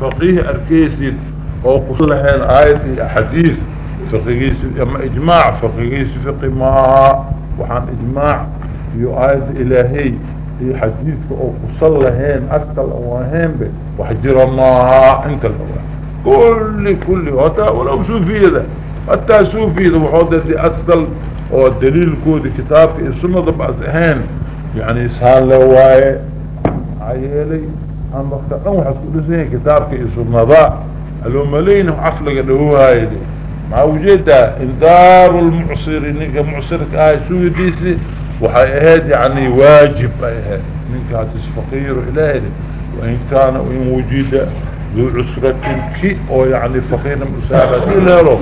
فقيه أركيسيد أو قصلهين آية حديث فقيس أما إجماع فقيس فقي ما وحان إجماع يؤيد إلهي في حديث أو قصلهين أكتل أوهين به وحجر الله انت الأوهين كل كل وتا ولو سوفي ذا حتى سوفي ذا وحوضة دي أصل ودليل كود كتاب السنة بأسهين يعني سهل لواي عيالي أما فعن وحد كل شيء كتابك السنضاء الملين عفلك دهوها يدي مع وجدها انذار المعصر انك معصرك اهي سوي ديسي وحي اهد يعني واجب اهد انك هتسفقير الهي وان كان وان وجد ذو عسرة كي او يعني فقير مساعدة الهي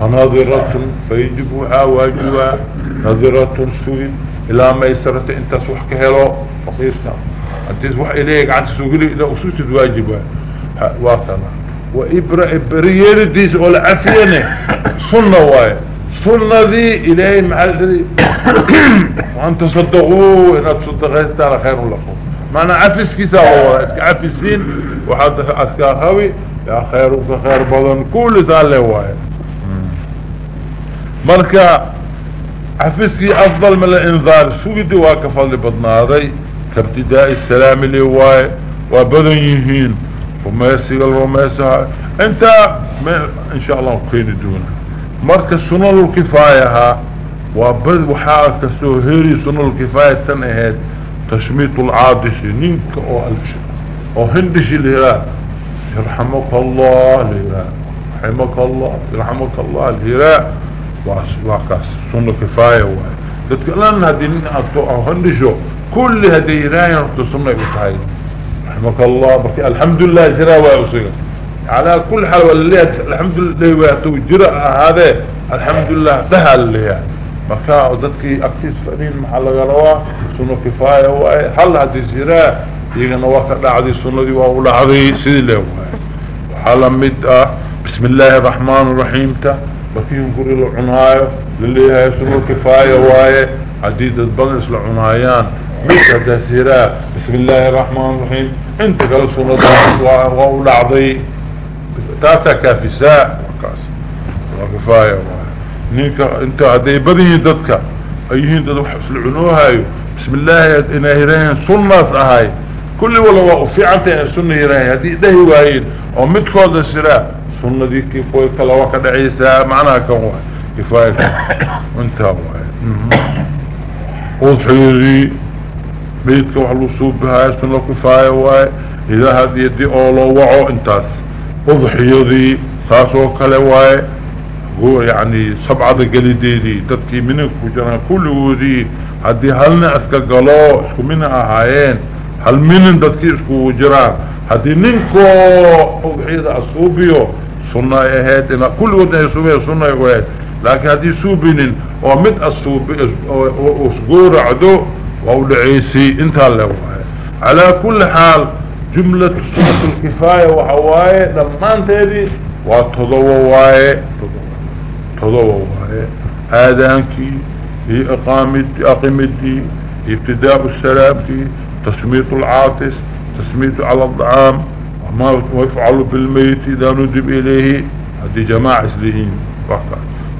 فناظرة فيجبها واجبها ناظرة سوي الى ميسرة انت سوحك هلو فقير كامل hadii wax ilaahay gacanta soo geli ilaa usuutid waajib waa kana wa ibra ibra yeelidiisa oo la cafiyane sunna waaye sunnadii ilaahay maxaa dhiri waan tasadaquu inaad sadaqaystaana khayr lakum maanaa cafiskiisaa la wadaa iska cafisiin waxaad askaa qabi yaa khayru ka khayr badan kullisaa le waaye hmm. marka cafiskii afdal mala inzaar sugidi waa ka fadli badnaaday كابتداء السلام اللي واي وبدن يهين وميسي قال انت ان شاء الله مقين دونه مركز سنة الكفاية وبدو حاك سهيري سنة الكفاية تنهيد تشميط العادش نينك او الفش او هندش الهلال يرحمك الله الهلال يرحمك الله يرحمك الله الهلال وعكاس سنة كفاية واي تتكلم هذه نينك او هندشو كل هدي راية تصنع بتهاي رحمك الله بركي الحمد لله جرى واسيق على كل حال والله الحمد لله واتو جرى هذا الحمد لله ده اللي مركا وددكي اكتس فنين محل غلوا سنة كفاية واي حل هدي جرى يغنى وقت لعدي سنة دي وقول عضي سيدي له وحالا مد بسم الله الرحمن الرحيم تا بكين قري لعناية للي هاي سنة كفاية واي عديد البغس لعنايان مثل تسيرا بسم الله الرحمن الرحيم انت قال سنة وولعضي تاتا كافساء وكفاية الله نيك انت هدي بدي ددك ايهين دد وحس العنوها بسم الله انا هيرين سنة اهاي كل ولا وفي عمتين سنة هيرين هدي ده هوايين ومتكو تسيرا سنة دي كيف ويكلا وكدا عيسى معناها كان كفاية انت الله وضحيري meydka wax lagu suubahayo sun la kufaayo waaye idaa had iyo di oo loo waco intaas udxiyadii saas oo kale waaye yani sabcada gelideedii dadkii mininka ku jiraan kulligoodii haddii halnin iska galo isku mina ahaayeen hal minin dadkii iskugu jiraan haddii ninkoo udxiyada asuubiyo ah sunna ay ahayd ina kulligood inay suubiya sunna ay ahayd laakiin haddii suubinin oo mid ah وأولعيسي انت اللي على كل حال جملة سورة الكفاية وحواية لما انت هذه وتضوواية تضوواية آذانكي هي أقامتي أقيمتي ابتداء السلامتي تسمية العاطس تسميته على الطعام وما يفعل بالميت إذا ندب إليه هذه جماعة إسلهين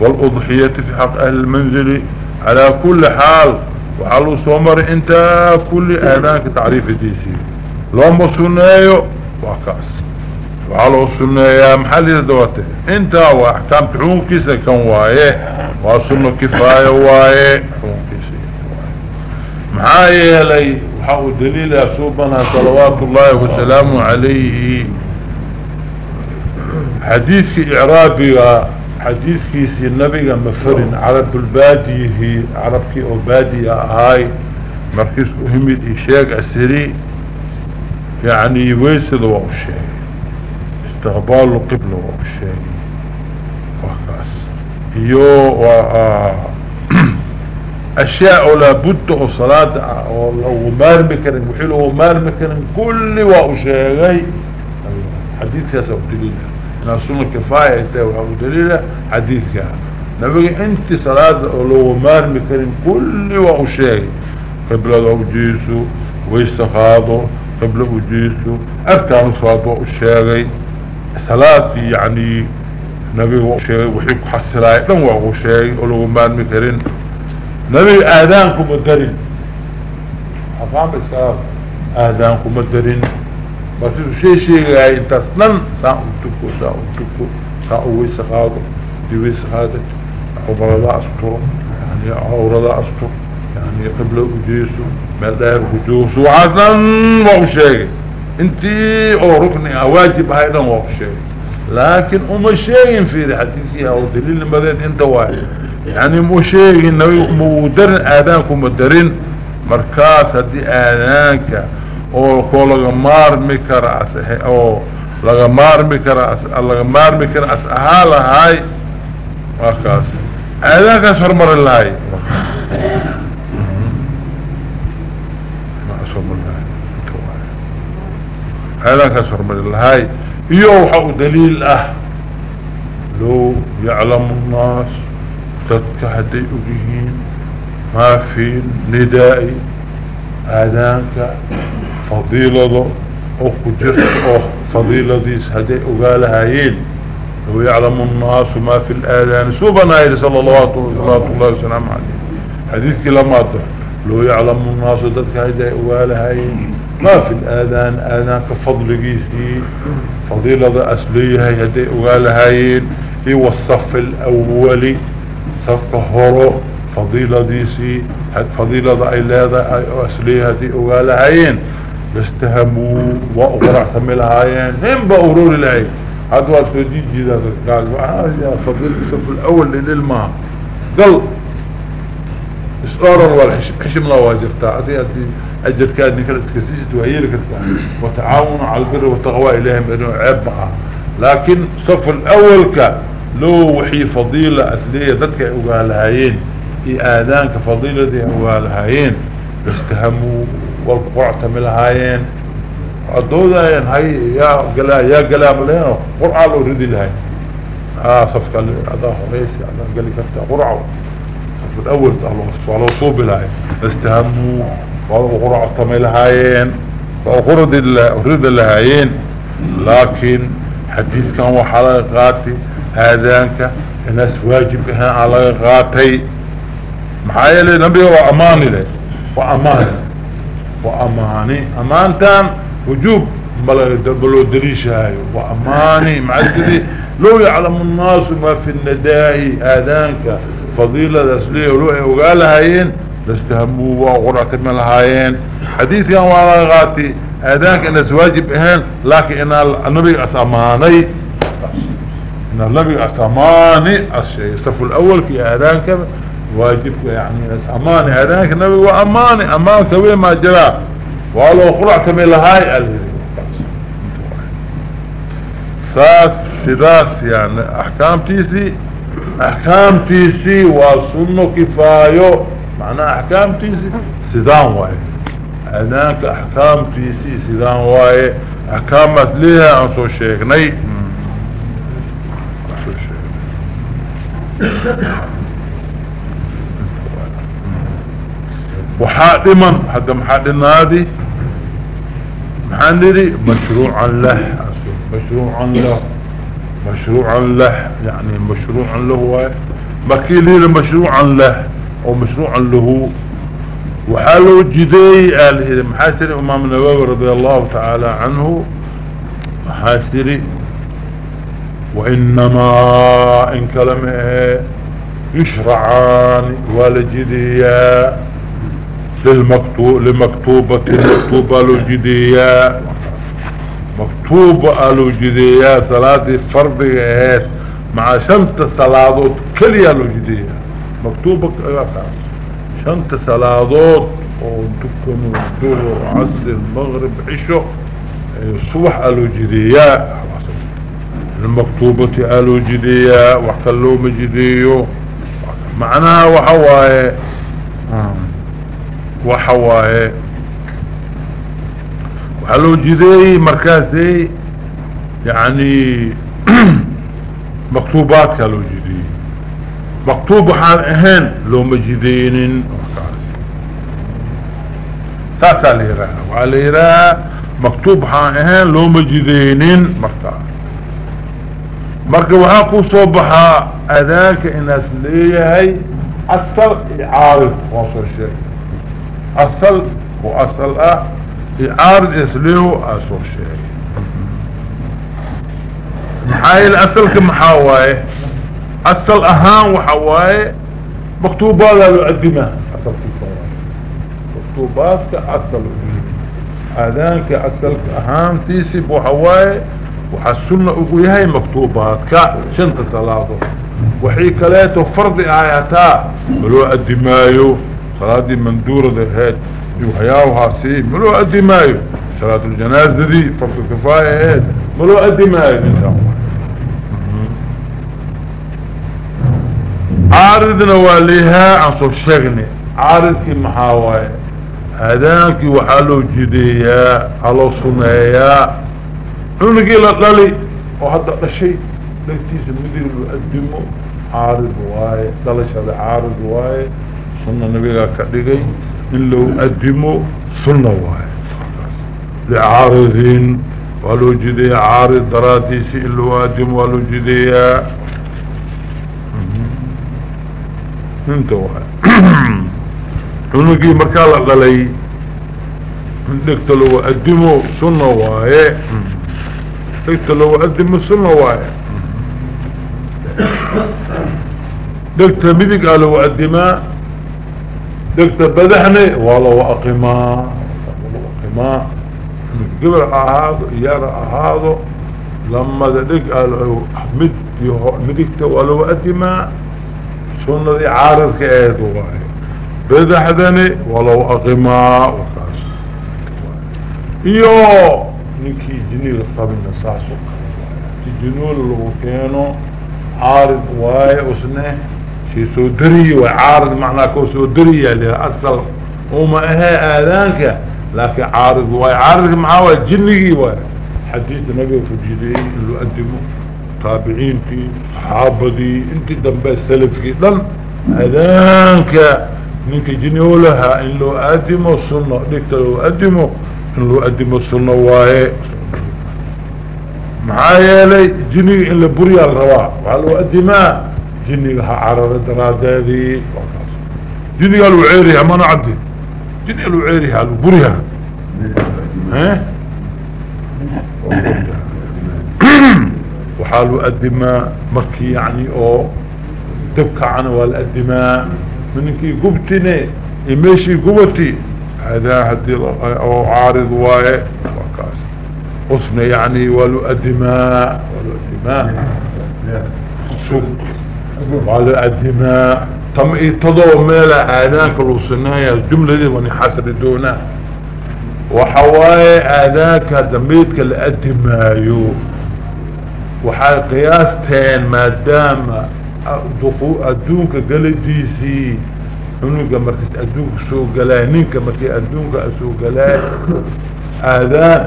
والأضحية في حق أهل المنزل على كل حال وحلو سومر انت كل اهدانك تعريف ديسي لما سنايو وكاس وحلو سنايا محل دوته انت واحكام تحوم كيسا كان وايه وصنو كفاية وايه حوم كيسا معايا لي وحاو دليل اصوبنا صلوات الله وسلامه عليه حديث إعرابي xadiidkiisii nabiga mafarin carabbulbaadiyihii carabkii oo baadiya ahaay markiis himid i sheeg asiri yacni weysada waa u sheegay istiqbaalu qibla waa u sheegay wakaas iyo ah, ashyaa laabudda oo salaada ah oo lagu maarmi karin wixii lagu maarmi karin kulli waa u sheegay xadiidkaasa udaliila inaa suna kifaaya ay tahay waxaa u daliila xadiidka nabiga intii salaada oo looga maarmi karin kulli waa u sheegay qiblada ujiiso waysta qaado qibla ujiiso arkaanu salaad waa u sheegay salaadii yacnii nabiga waa usheegay wixii ku xasilaaya dhan waa u sheegay oo looga maarmi karin nabiga aadaan kuma darin afaan ba iskala aadaan kuma darin markasuu shee sheegaya intaas dhan saan u tuko saan u tuko saan u weyse qaado di weyse qaada cumrada asturo yani cawrada astur yani qibla ujeeso meel dheer ku joogso waxaas dhan waa u sheegay intii oo rukni ah waajib ahay dhan waa u sheegay laakin uma sheegin fiiri xadiiskiia oo daliil nimadeed inta waayo yani ma sheegin nabig mau darin aadaanku ma darin markaas haddii aadaanka oo koo laga maarmi kara as oo laga maarmi kara laga maarmi kara as ahaa lahay markaas aadaankaas horumari lahay aadaankaas horumari lahay iyo waxa u daliil ah low yaclamu nnaas dadka hadday ogyihiin maa fi nidaa aadaanka fadiilada oo ku jirta oo fadiiladiis hadday ogaa lahayeen low yaclamu الnaasu maa fi اlaadaani suu banaa yidhi sala lawaatu salaatu ullahi wasalaamu calayh xadiidkii lamaada low yaclamu الnaasu dadka hadday ogaa lahayeen maa fi اlaadaan aadaanka fadligiisii fadiilada as leeyahay hadday ogaa lahaayeen iyo wasafi اlawali safka horo fadiiladiisii fadiilada ay leedahay oo as leeyahay hadday ogaa lahayeen bastahamuu waa uqaracsami lahaayeen nin ba uruuri lahayd hadda waad soo dii jiidaan dadkaas waxayaa fadil saful awal dhidhil maaha gal is-oran waa xishimla waa jirtaa adi hadii ajarkaad ninkala iskasiisid waa yeeli kartaa watacaawanu cala albiri wataqwaa ilaahi merino ceeb maha laakiin saful awalka loo wixii fadiila asleeya dadka ay ogaa lahaayeen iyo aadaanka fadiilada ay ogaa lahaayeen bastahamuu walka quracta ma lahaayeen adoodayeen hay yaa galaa yaa galaama laheen qurca loo ridi lahay safka adaa horeysi adaa geli karta qurca safka awalka waa loo suubi lahay istahamuu waa quracta may lahaayeen waa qurdi ridi lahaayeen laakiin xadiidkan waxaa laga qaatay aadaanka inaas waajib ahaan aa laga qaatay maxaa yeelay nabiga waa amaani leh waa amaani وأماني أمانتان وجوب بلو دليش وأماني معزدي لو يعلم الناس ما في النداهي آذانك فضيلة أسليه ولو قال هايين لاستهموا وقرعة من هايين حديث كان وعلى آذانك إنس واجب إهين لكن إن النبي أسأماني إن النبي أسأماني الشيء الصف الأول كي آذانك واجبك يعني أماني هذاك نبي وأماني أمانك وين ما جرى ولو قرعت من لهاي ساس سداس يعني أحكام تيسي أحكام تيسي وسنو كفايو معنى أحكام تيسي سدان واي هناك أحكام تيسي سدان واي أحكام مثلها أنسو شيخني أنسو شيخني waxaa dhiman hadda maxaa dhinaadi maxaan nidhi mashruucan lah mashruucan lah mashruucan lah yani mashruucan lahu waay markii liili mashruucan lah oo mashruucan lahu waxaa loo jideeyey aalihida maxaa siri imaam nawowi radia allahu tacaala canhu waxaa siri wainamaa in kale ma waa la jideeyaa لمكتوبة مكتوبة لو جديا مكتوبة لو صلاة فرض اهات مع شمت صلاة كليا لو مكتوبة شمت صلاة ودكم الدول وعصر المغرب عشو الصبح قالوا المكتوبة قالوا جديا وحكلوا معناها وحواي آه waxa waaye waxaa loo jideeyey markaasi yacni maktuubaadkaa loo jideeyey maktuub waxaan ahayn looma jideynin markaas saasaa la yihaaha waxaa la yihaaha maktuub waxaan ahayn looma jideynin markaas marka waxaa ku soo baxaa adaanka inaas leeyahay asal iyo caarif sheegay أصل وأصل أه يعارض إسليه أصل شيء محايل أصل كمحاواي أصل أهان وحواي مكتوبة لا يقدمها أصل كفاية مكتوبات كأصل أذان كأصل أهان تيسب وحواي وحسن أقويهاي مكتوبات كشنط صلاته وحي كليته فرض آياتا ولو أدمايه صلاة مندورة هاد يوحياوها سي ملو أدي مايو صلاة الجنازة دي فرق كفاية هاد ملو أدي مايو إن شاء الله عارضنا وليها عن صوب شغني عارض كي محاواي هذاك وحالو جديا حالو صنايا عنقي لطلي وحضر الشيء لكتيس المدير اللي قدمه عارض واي دلش هذا عارض واي sunna nabigaa ka dhigay in loo adimo sunna waayo licaaridin waa loo jideeyaa caarid daraadiisi in loo adimo waa loo jideeyaa hmm. inta waayo cunugii markaa la dhalay in dhegta loo adimo sunna waaye hmm. dhegta loo adimo sunna waaye hmm. dhegta midig aa loo adimaa dhegta badaxne waa lagu aqimaa aqimaa gibir ha ahaado yar ahaado lamada dheg mid midigta waa lagu adimaa sunadii caaradka aheed waaye badaxdani waa lagu aqimaa wakaas iyo ninkii jiniil qabina saas oo kale waay si jinuul lagu keeno caarid waaye usne kii soo dariye way caarad macnaa koo soo dariya asal uma ahee aadaanka laakiin caarad waay caaridka maxaa waay jinnigii waay xadiidka nabiga fujideeyey in loo adimo taabiciintii saxaabadii intii dambe salafkii dhan aadaanka ninka jinni oo lahaa in loo adimo sunno dhigta loo adimo in loo adimo sunno waaye maxaa yeelay jinniga in la buryaa la rabaa waxaa loo adimaa جنيق حرارة درادادي جنيق قالوا عيريها ما نعدي جنيق قالوا عيريها قالوا بريها ها وحالوا أدماء مكي يعني او دبك عنا والأدماء منكي قبتني يمشي قبتي هذا هدي او عارض واي وكاس قصنا يعني والأدماء والأدماء سوق وعلى الدماء تم اتضوا ميلا عادان كالوصنايا الجملة دي ونحسر دونها وحواي عادان دميتك لأدمايو وحال قياستين ما دام أدونك قلديسي cunuga markii adduunka soo galaayo ninka markii adduunka soo galaayo aadaan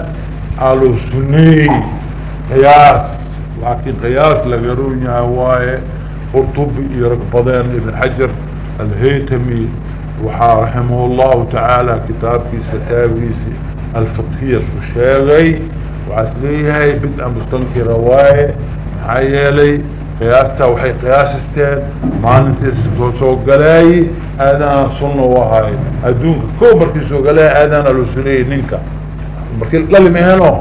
alusuneey qiyaas laakiin qiyaas laga roon yahay waaye qurطubi iyo rag badeen ibn xajar alhaytami waxaa raximah اllahu tacaala kitaabkiisa kitaabkiisi alfiqhiya sheegay waxaas leeyahay bid mustankira waaye maxaa yeelay qiyaastaa waxay qiyaasisteen maalintiis soo aadaana sunna u ahaaye adduunka koo markii soo galaaya aadaana loo suneeyey ninka markii dhali meeno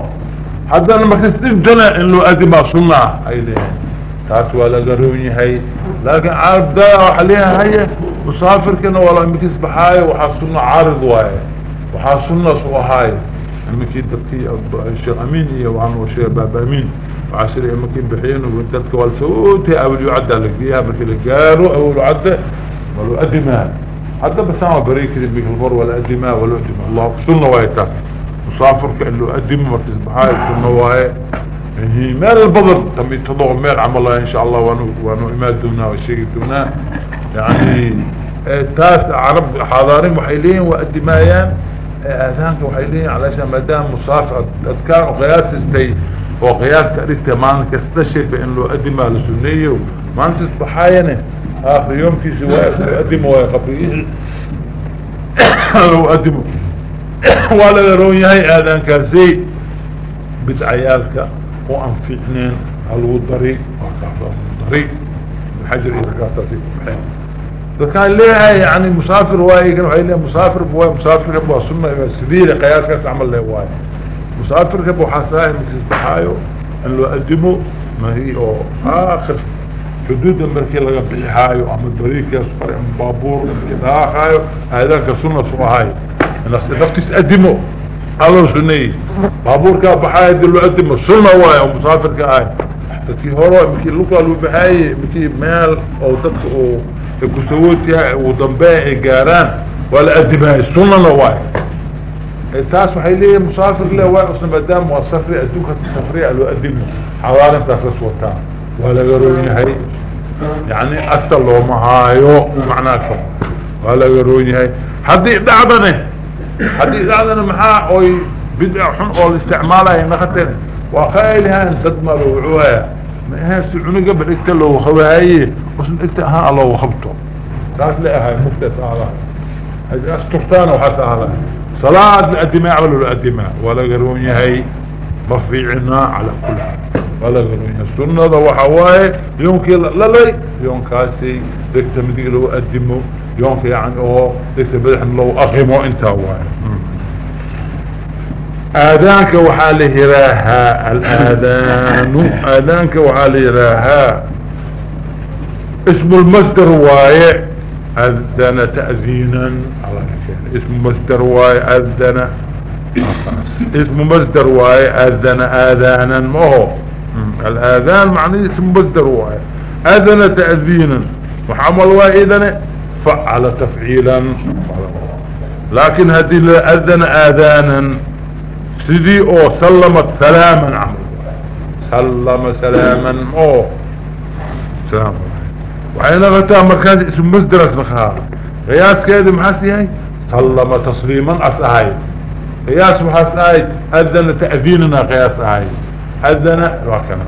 haddana markiis dhintana ah in loo adimaa sunna ah ay leeyahay taas waa laga roon yahay laakiin caardaa waa leehaye musaafirkina waa la imikisbaxaayo waxaa sunno caarid waaye waxaa sunnaas u ahaayo iminkii dadkii sheekh amiin iyo aan sheekh baaba amiin waxaa sida iminkii bixiyeen dadka waa lasoo ootay awliyo caddaa lageeyaha markii la gaaro awlu cadde waa loo adimaa hadda basaan waa baray karin mikilkor waa la adimaa waa loo adima allah sunna waaye taas musaafirka in loo adimo markisbaxaayo sunna waaye meel badan dambi toddoba meel camal insha allah waanu waanu imaan doonaa oo sheegi doonaa yani eh, taas carab xaadaarin waxay leeyihin waa adimaayaan eh, aadaanka waxay leeyihin calaasha maadaama musaaf adkaan qiyaasistay oo qiyaaska dhigtay maalin kasta shayba in loo adimaa la suneeyo maalintas baxaayane aakhir yoomkiisi waa adimo waa qabri loo adimo waa la garoon yahay aadaankaasi bidcayaalka oo aan fiicneen halagu dari dari xajar iyo markaasaas ay ku baxeen dadkaan leeyahay yani musaafir waaye kan waay leeyahay musaafirba waay musaafirkaba waa sunna waa sabiila qiyaaskaas camal le waaye musaafirkaba waxaa saahi markiis baxaayo in loo adimo mari oo aakhir xuduudda markii laga bixihaayo ama dariikaas fare ama baabuur markii dhaaqaayo aadaanka sunna soo ahay in naftiis adimo هذا سنية بابوركا بحاية دلوقتي ما سنة وايا ومسافركا هاي تكي هورو مكي لوكا لو بحاية مكي مال او تدخو كسوتها وضنباعي قاران ولا أدبها السنة وايا التاس وحي ليه مسافر ليه وايا اصلا مدام وصفري ادوكا تسفري الو ادبنا حوالا تاسس وطان ولا قروين هاي يعني اصلا لو مهايو معناكم ولا قروين هاي حدي بعضنه haddii dhacdana maxaa oy bidca xun oo la isticmaalaya naqateen waa kaylihaan sadmalo wuxuuaya ma ahaen si cunugaba dhegta loo hawaaye usma dhegta ahaan aloo habto saas la ahay muftas aala asturtaana waxaas aala salaad la adimaa ba loola adimaa waa laga roon yahay ma fiicnaa calaa kuli waa laga roon yahay sunada waxaa waaye yoonkii la dhalay yoonkaasi dhegta midig lagu adimo يوم في يعني اوه ديكتا بدحن لو اقيمو انتا واي اذانك وحالي راها الاذان اذانك وحالي راها اسم المصدر واي اذن تأذينا اسم مصدر واي اذن اسم مصدر واي اذن اذانا ما الاذان معنى اسم مصدر واي اذن تأذينا وحمل واي اذن فعل تفعيلا لكن هدي اذن اذانا سيدي او سلمت سلاما عمل سلم سلاما او سلام وعين غتا مركز اسم مصدر اسمها قياس كده محاسي هاي سلم تصريما اسعاي قياس محاسي اذن تأذيننا قياس هاي اذن راكنا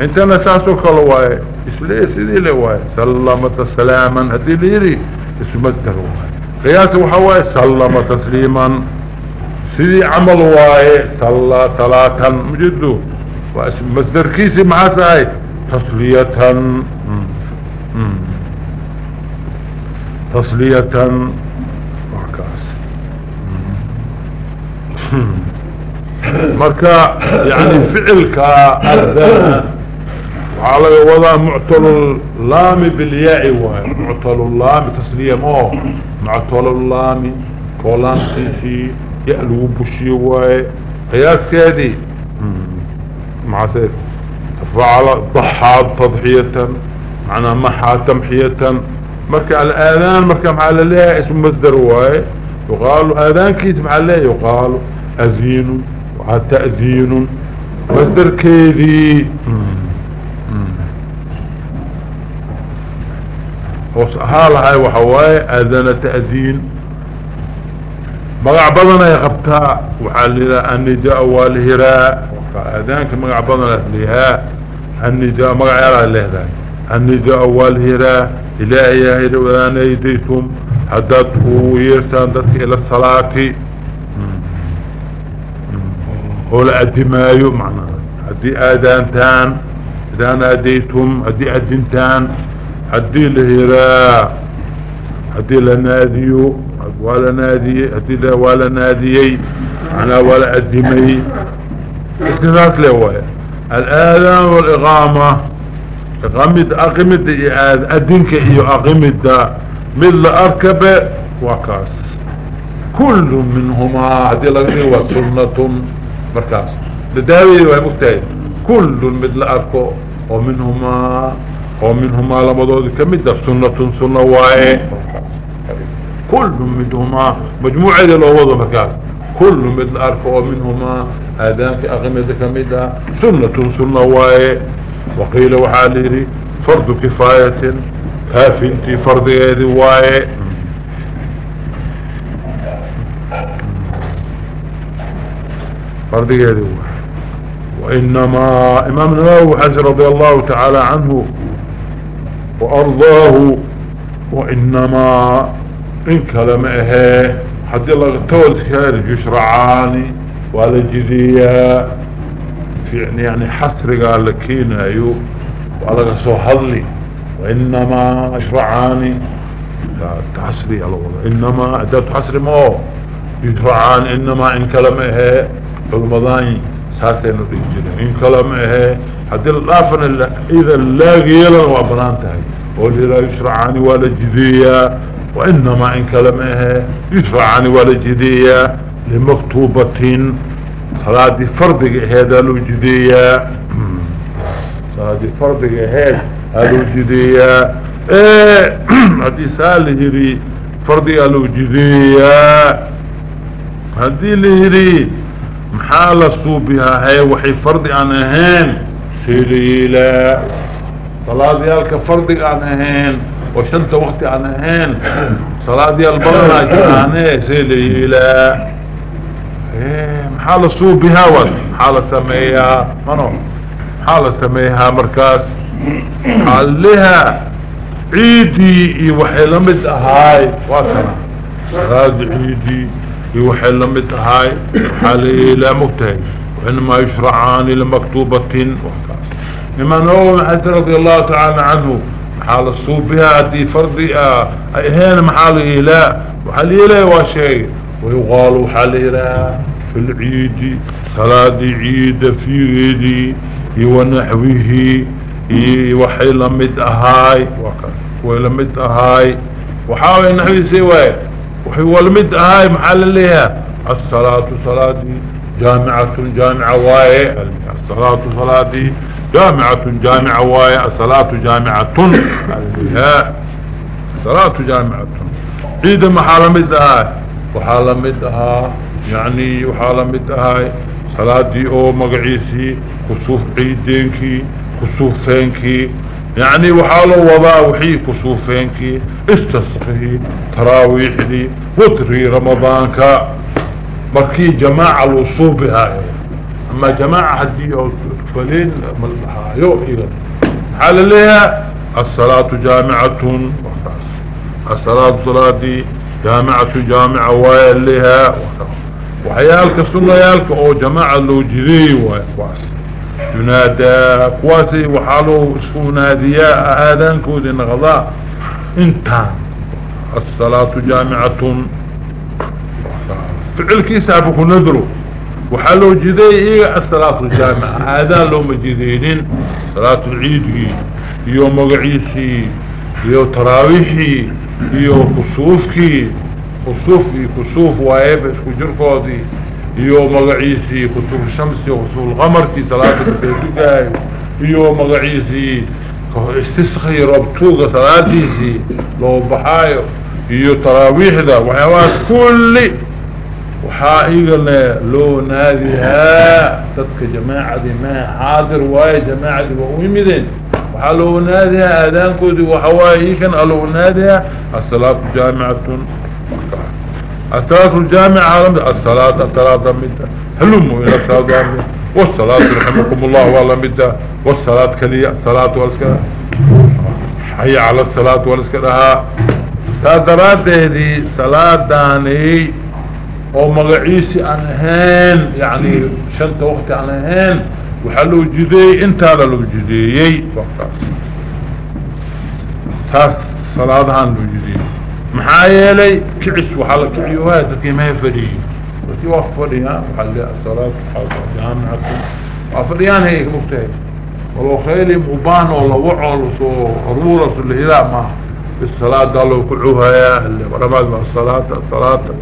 انت انا ساسوك الله واي اسليه سيدي لواي سلمت سلاما هدي ليري isbedelo قياس وحوى سلم تسليما سيدي عمل واي صلى صلاة مجده مصدر كيسي مع ساي تصلية تصلية مركز مركز يعني فعلك أذان waxaa laga wadaa muctalulaami bilyaa-i waayo tasliya ma oo koolaantiisii ya lagu bushiye waaye qiyaaskeedii hmm, maxaase facala daxaa tadxiyatan macnaa maxaa tamxiyatan marka alaadaan marka maxaa laleeyahay ismu masdar waaye yuqaalu aadaankiisa maxaa leeyahay yuqaalu aziinu waxaa ta'diinun masdarkeedii hmm, وصحال هاي وحواي اذن تأذين مقع بدنا يغبتها وحالي النداء والهراء اذانك مقع بدنا لها النداء مقع يرى له ذاك النداء والهراء الهي هيري وان ايديتم حدد ويرتان ذاتك الى الصلاة ولا ادمايو معنى هدي اذانتان اذان اديتم هدي ادنتان haddii la hiraa haddii la naadiyo waa la naadiyey haddii waa la naadiyey manaa waa la adimay iskinaas le waay alaadan waliqaama iqamida aqimida iyo aad adinka iyo aqimida mid la arkabe waa kaas kullu minhumaa haddii laga dhigi waa sunnatun markaas la daawayey waa mugtahay kullu mid la arko oo minhumaa oo minhumaa labadoodi ka mid ah sunatun suna waaye kullu minhumaa majmuuceeda loo wado markaas kullu mid la arko oo minhumaa aadaanka aqimada ka mid ah sunatun suna waaye waqiila waxaa layidhi fardu kifaayatin kaafintii fardigeedi waaye fardigeedi waaye wainamaa imaam nawawi waxaas radi allahu tacaala canhu وأرضاه وإنما إن كلام إهي حتى الله تول كارج يشرعاني ولا جديا يعني حسر قال لكين أيو ولا سوحلي وإنما يشرعاني تحسري على وضع إنما أدب تحسري ما يشرعان إنما إن كلام إهي علمضاني ساسين الرجل إن كلام إهي haddii la dhaafana idan laagayeelana waa banaan tahay oo lilaa yusracaani waa la jideeyaa wainamaa in kale ma ahe yusracaani waa la jideeyaa limaktuubatin salaadii fardiga aheedaa loo jideeyaa salaadii fardiga aheed aa loo jideeyaa hmm. haddii saa la yidhi fardigaa loo jideeyaa haddii la yidhi maxaa la suubihahaye waxay fardi aan ahayn hiliila salaadayaalka fardiga aan ahayn oo shanta wakti aan ahayn salaadayaal badanaa jiraane hiliila maxaa la suubihaa wan maxaa la sameeyaa mano maxaa la sameeyahaa markaas xaliha ciidii iyo waxay la mid ahaay waa kana salaada ciidii iyo waxay la mid ahaay maxaa la ilaa mogtahay inamaa yushracaani limaktuubatin ممن هو محسن رضي الله تعالى عنه محال الصوبها دي فردي اهين محال اله وحال اله وشيء ويقال حال اله في العيد صلاة عيد في غيدي ونحوه وحي لمد اهاي وحي لمد اهاي وحاول نحوه سواي وحي لمد اهاي محال لها الصلاة صلاة جامعة جامعة واي الصلاة صلاة جامعة جامعة واية الصلاة جامعة الصلاة جامعة عيدا محالة مدها وحالة مدها يعني وحالة مدها صلاة دي او مقعيسي كسوف عيدينكي كسوفينكي يعني وحالة وضاء وحي كسوفينكي استسقي تراويحي وطري رمضانك مركي جماعة الوصوف بها اما جماعة هدي او فلين ملحايو إذا حال لها الصلاة جامعة الصلاة صلاة جامعة جامعة وايا لها وحيالك سنيالك او جماعة لو جري وايا كواس ينادى كواسي وحالو اسفو نادياء آذان كودي نغضاء انتان الصلاة جامعة فعل كيسا بكو نذره waxaa loo jideeyey iyaga asalaatuljaamica aadaan looma jideynin salaatulciidkii iyo magaciisii iyo taraawiixii iyo kusuufkii kusuuf iyo kusuuf waayeeba isku jirkoodii iyo magaciisii kusuuf shamsi kusuufulqamarkii salaada kafeetugaayo iyo magaciisii istiskii roobtuuga salaadiisii loo baxaayo iyo taraawiixda waxyaabahaas kulli waxaa igale loo naadihaa dadka jamaacadi ma xaadir waaye jamaacadi waa u yimideen waxaa loo naadihaa aadaankoodii waxawaaye ikan aloo naadihaa asalaatu jaamicatun asalaatu jaamica asalaat asalaat lamida halumu ila salaat والصلاة رحمكم الله والله مدى والصلاة كلية الصلاة والسكرة حي على الصلاة والسكرة تادرات هذه صلاة داني oo magaciisi aan ahayn yani shanta wakti aan ahayn waxaa loo jideeyey intaana loo jideeyey wakaas taas salaadahaan loo jideeyey maxaa yeelay kicis waxaa la kici oha dadkii maha fadhiyin dadkii waa fadhiyaa waaa le salaad jaamicatu waa fadhiyaan hay mogtahay walkhayli mubaan oo la wacol soo aruuras lahiraa maaha bisalaada loo kucuhayaa waramaad waa salaata salaata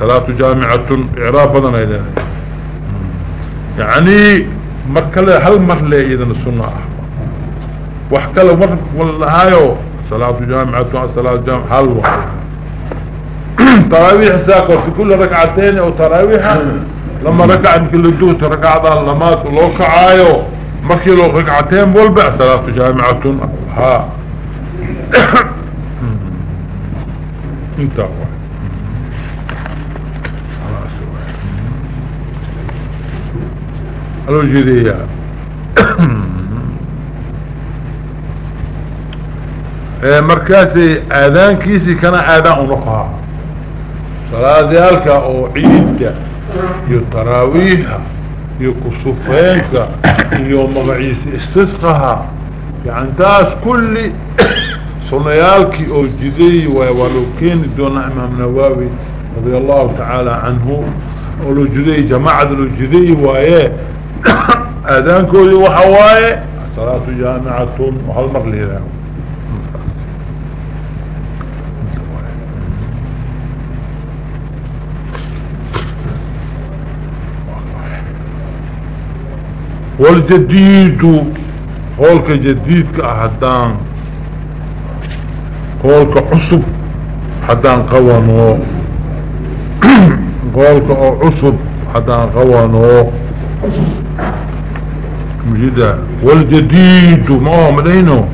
صلاة جامعة إعراب بدنا إليه يعني مركلة هل مرلة إذن السنة وحكلة مرلة والهايو صلاة جامعة صلاة جامعة هل وحكلة تراويح ساكر في كل ركعتين أو تراويح لما ركع كل دوت ركع ذا لما لو كعايو مكي ركعتين والبع صلاة جامعة ها انت loo jeedaya eh, markaasay aadaankiisii eh, kana aadaan eh, unokahaa salaadiyaalka oo ciidda iyo taraawiiha iyo kusufeynka iyo magaciisa istisqaha yani taas kulli sunayaalkii oo jiday waay waa loo keeni doonaa imaam nawaawi radia allahu tacaala canhu oo aadaankoodi waxa waaye salaatu jaamicatun hal mar layihaah waljadiidu hoolka jadiidka ah haddaan hoolka cusub haddaan qabano hoolka oo مجدا والجديد ما مدينه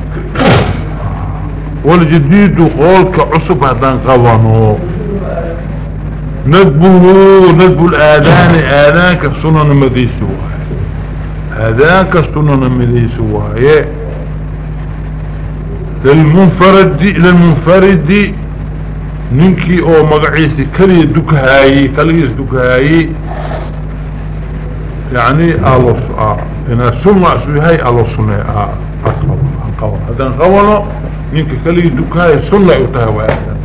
والجديد قولك عصب هدان قوانه ندبه ندب الآذان آذانك السنن مديسي واحد آذانك السنن مديسي واحد للمنفرد للمنفرد ننكي او مقعيسي كلي دكهاي كلي دكهاي يعني ألص آه إن السمع سيهي ألصني آه أسقط القول هذا قوله نينك كلي دكاي سنة يتهوى آذان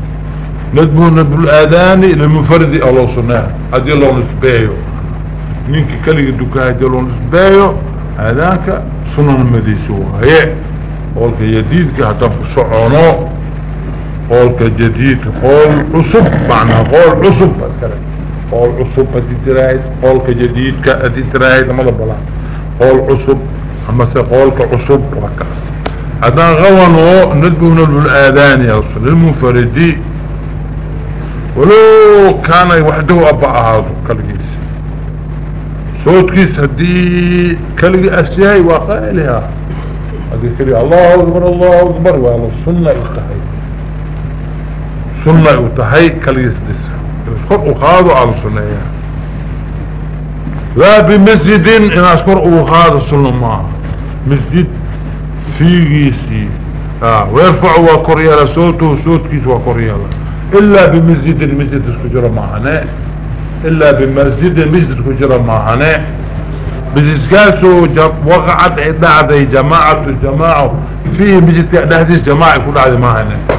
ندبو ندبو الآذان لمفرد ألصني هذا الله نسبيه نينك كلي دكاي دلو نسبيه هذاك سنة المديسوها هي قولك يديدك هتفسعنه قولك جديد قول عصب معنى قول عصب أذكرك قول عصب أدترايد قول كجديد كأدترايد ماذا بلا قول عصب أما سقول كعصب وكأس هذا غوانو ندبه نلبه الآذان يصل للمنفردي ولو كان وحده أبا أهاضو كالجيس صوتكيس هدي كالجي أسياي وقائلها هذه كلي الله أكبر الله أكبر وعلى السنة يتحي سنة يتحي كالجيس دسها kor uqaado aada suneeya laa bimasjidin inaas kor ugu qaado sunno maaha masjid fiigiisii ah, weerfacu waa kor yeela sootuhu soodkiisa waa kor yeela ilaa bimasjidin masjid isku jiro maahane ilaa bimasjidin masjid ku jiro maahane masjidkaasoo waqacad ay dhacday jamaacatu jamaaco fiihi masjidka dhexdiis jamaaca ku dhacday maahane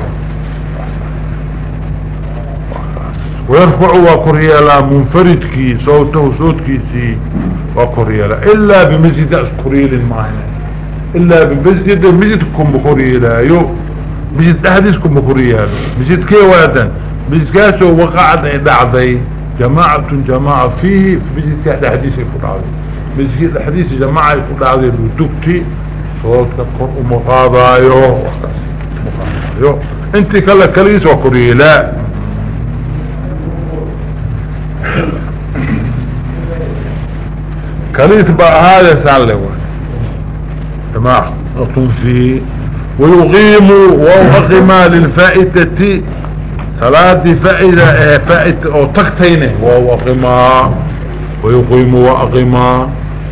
ويرفع وكريالا منفرد كي صوته وصوت كيسي وكريالا إلا بمسجد أسكريل معنا إلا بمسجد مسجدكم بكريالا يو مسجد أهديسكم بكريالا مسجد كي وادا مسجد كاسو وقعد إدعضي جماعة جماعة فيه في مسجد كهد أهديسي كرعضي مسجد أهديسي جماعة كرعضي لدكتي صوت كرق مقاضايو وقاسي مقاضايو انت كلا كليس وكريالا كنيس بقى هذا سالة جماعة نقطن فيه ويقيم ووقم للفائتة صلاة فائدة فائدة او تكتين ووقم ويقيم وأقم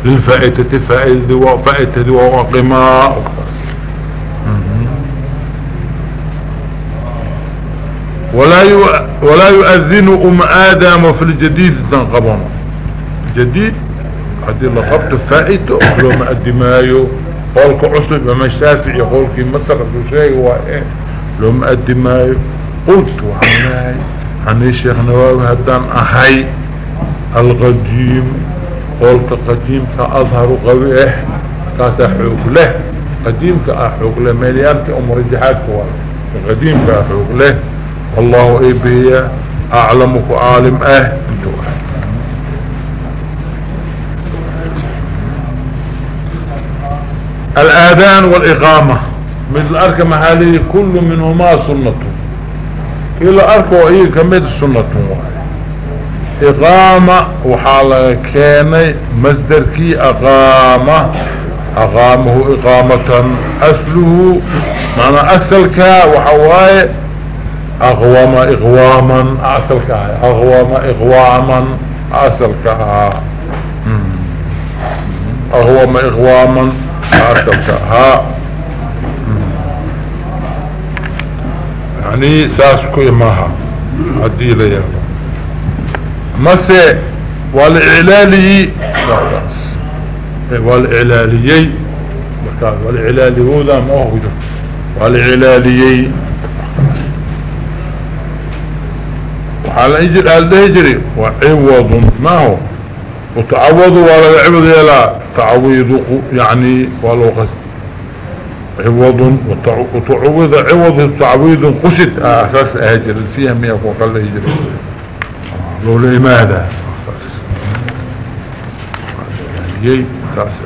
للفائتة فائدة وفائتة ووقم ولا ولا يؤذن ام ادم في الجديد تنقبنا جديد هذه لقبت فائدة لو ما أدمايو قولك عصب وما شافعي قولك مصر شيء وإيه لو ما أدمايو قلت وعناي عني شيخ نواوي هدان أحي القديم قولك قديم كأظهر قويه كأسحوك له قديم كأحوك له مليانك أمر جحاك قديم كأحوك له والله إبهي أعلمك عالم أه انتوه الآذان والإقامة مثل أرك محاليه كل منهما سنة إلا أركوا أيه كميد سنة إقامة وحالة كان مصدركي أقامة أقامه إقامة أسله معنى أسلك وحواي أقوام إقواما أسلك أقوام إقواما أسلك أقوام إقواما haa yani saas kuya maaha haddii la yaabo mase waa la iclaaliyey waa la ilaaliyey markaas waa la ilaaliywoodaa ma oho ku jirto waa la ilaaliyey waxaa la dhihi jiray waa ciwadun maaho utacawadu waa laga ciwad yeelaa تعويض يعني والوقت عوض وتعوض عوض تعويض قشد أساس أهجر فيها مية وقال هجر لو لماذا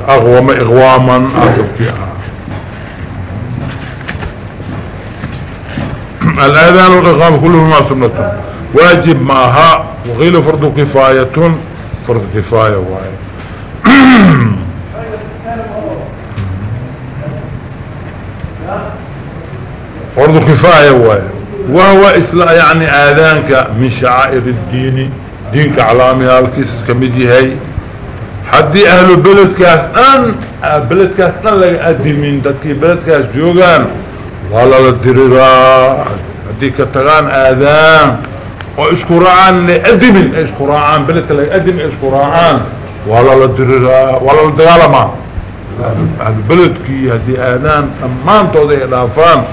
أغوام إغواما أصل فيها الآذان والإغام كلهما سنة واجب معها وغير فرض كفاية فرض كفاية واجب فرض كفاية واي وهو إسلا يعني آذانك من شعائر الدين دينك علامي الكيس كمدي هاي حدي أهل بلدكاس أن بلدكاس أن لقى أدمين دكي بلدكاس جوغان ولا للدريرا حدي كتغان آذان وإشكراعان لأدمين إشكراعان بلدك لقى أدم إشكراعان ولا للدريرا ولا للدغالما أهل هدي آذان أمان توضي إضافان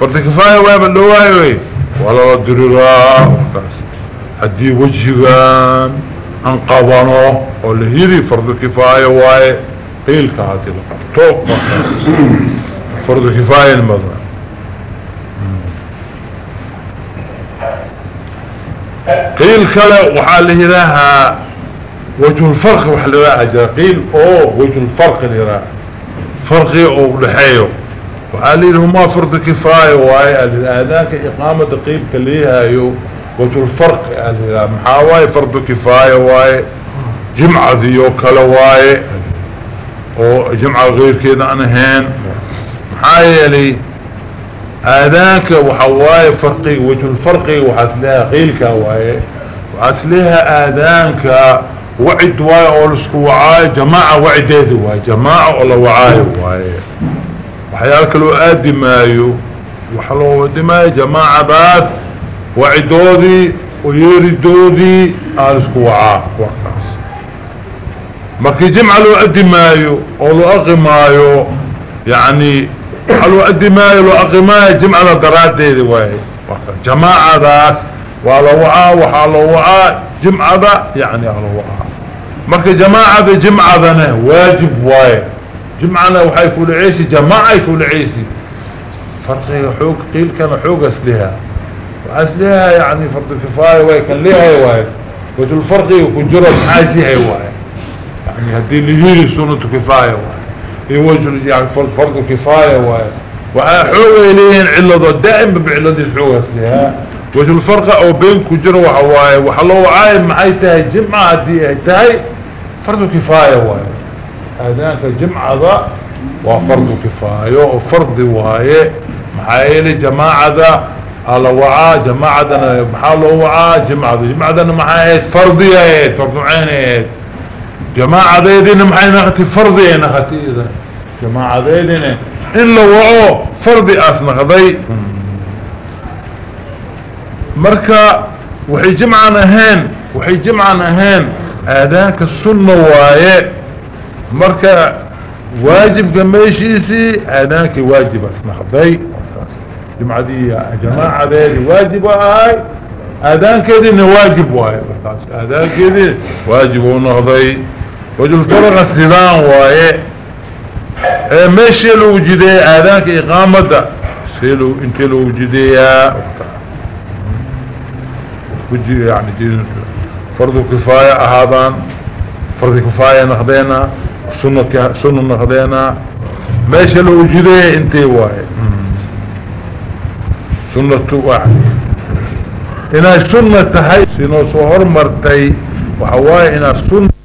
fardikifaaya waaba dhawaayoy eh. waa lala diriraa warkaas haddii wejigan an qabano oo la hili fardukifaaya waaye qeylka haddii la qabto warkaas fardukifaayana madna قيل كلا وحال هراها وجه الفرق وحال هراها جرى قيل او وجه الفرق الهراها فرقي او لحيه waxaa layidhi humaa fardu kifaaya waaye aadaanka iqaamada qeybka leehayo wajulfarq alaa maxaa waaye fardu kifaaya waaye jimcadiioo kale waaye oo jimca keyrkeeda aan ahayn maxaa yeelay aadaanka waxaa waaye farqiga wajulfarqiga waxaa isleeyaha qeylka waaye waxaa isleeyaha aadaanka wacid waaye oo laisku wacaayo jamaaca wacdeeda waaye jamaaca oo la wacaayo waaye waxyaalo kaloo aadi maayo waxa loo wadi maayo jamaacadaas wacidoodii oo yeeridoodii aada isku wacaa warkaas markii jimca loo adi oo loo aqi yacni waaa loo adi loo aqi jimcada daraaddeeda waaye jamaacadaas waa la wacaa waxaa loo wacaa jimcada yani aa loo wacaa marka jamaacada jimcadana waajib waaye jumcana waxay kula ceesi jamaacay kula ceesi farqiga xoog qiilkana xoogaas lehaa waxaas leehay yani fardu kifaaya waay kan leehay waayo wajul farqiga ku jiro maxaas yahay waayo yani haddii layiri sunatu kifaaya waayo iyo wajul yani fardu kifaaya waayo waxaa xoogay leeyihiin cilado daa'imba biciladii xoogaas lehaa wajul farqa oo been ku jiro waxa waaye waxa loo wacaayo maxay tahay jimca haddii ay tahay fardu kifaaya waayo أذانك الجمعة ذا وفرض كفاية وفرض واية محايلة جماعة ذا على وعاء جماعة ذا محاله وعاء جمعة ذا جمعة ذا محاية فرضي فرض معين جماعة ذا يدين محاية نغتي فرضي نغتي ذا جماعة ذا يدين إلا وعو فرضي أثنغ ذي مركا وحي جمعة نهين وحي جمعة نهين آذانك السنة واية marka waajibka meeshiisii aadaankai waajib asnaqday jimcadii jamaacadeedii waajib ahay aadaankeediina waajib waayo markaas aadaankeedii waajib uu noqday wajulfaraqa sidaan waaye ee meeshee lagu jideeya aadaanka iqaamadda seel intee lagu jideeyaa yani fardu kifaaya ahaadaan fardu kifaaya naqdeena سنة سنة نهدينا ماشي لو جديه انتي واي سنة واحد انا سنة هاي سنة صهر مرتي وحواي انا سنة